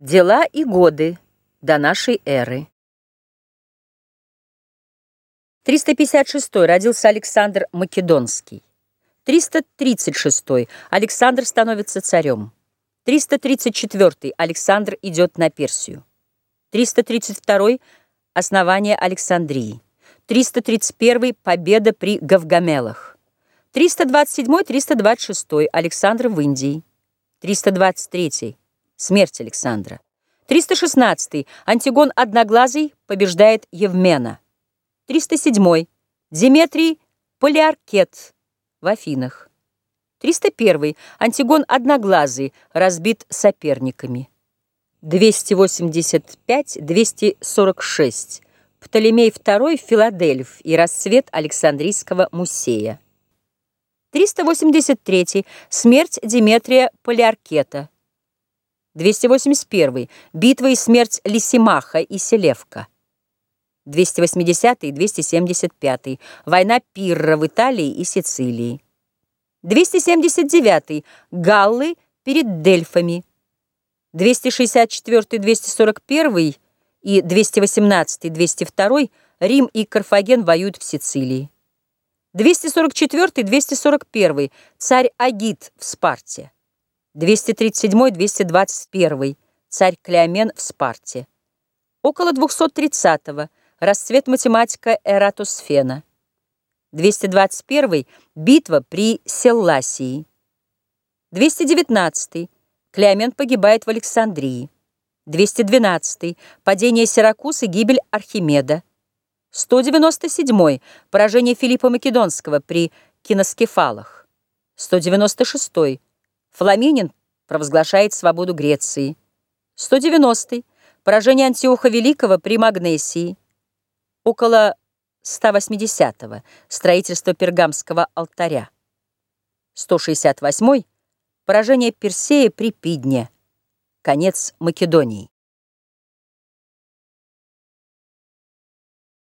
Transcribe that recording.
Дела и годы до нашей эры. 356 родился Александр Македонский. 336 Александр становится царем. 334 Александр идет на Персию. 332 основание Александрии. 331 победа при Гавгамелах. 327-326 Александр в Индии. 323 Смерть Александра. 316. Антигон Одноглазый побеждает Евмена. 307. Диметрий Полиаркет в Афинах. 301. Антигон Одноглазый разбит соперниками. 285-246. Птолемей II Филадельф и расцвет Александрийского мусея. 383. Смерть Диметрия Полиаркета. 281. Битва и смерть Лисимаха и Селевка. 280 и 275. Война Пирра в Италии и Сицилии. 279. Галлы перед Дельфами. 264-241 и 218-202 Рим и Карфаген воюют в Сицилии. 244-241 царь Агит в Спарте. 237-221. Царь Клеомен в Спарте. Около 230-го. Расцвет математика Эратосфена. 221. Битва при Селласии. 219. Клеомен погибает в Александрии. 212. Падение Сиракуз и гибель Архимеда. 197. Поражение Филиппа Македонского при Киноскефалах. 196. Фламинин провозглашает свободу Греции. 190. -й. Поражение Антиоха Великого при Магнесии. Около 180-го. Строительство Пергамского алтаря. 168. -й. Поражение Персея при Пидне. Конец Македонии.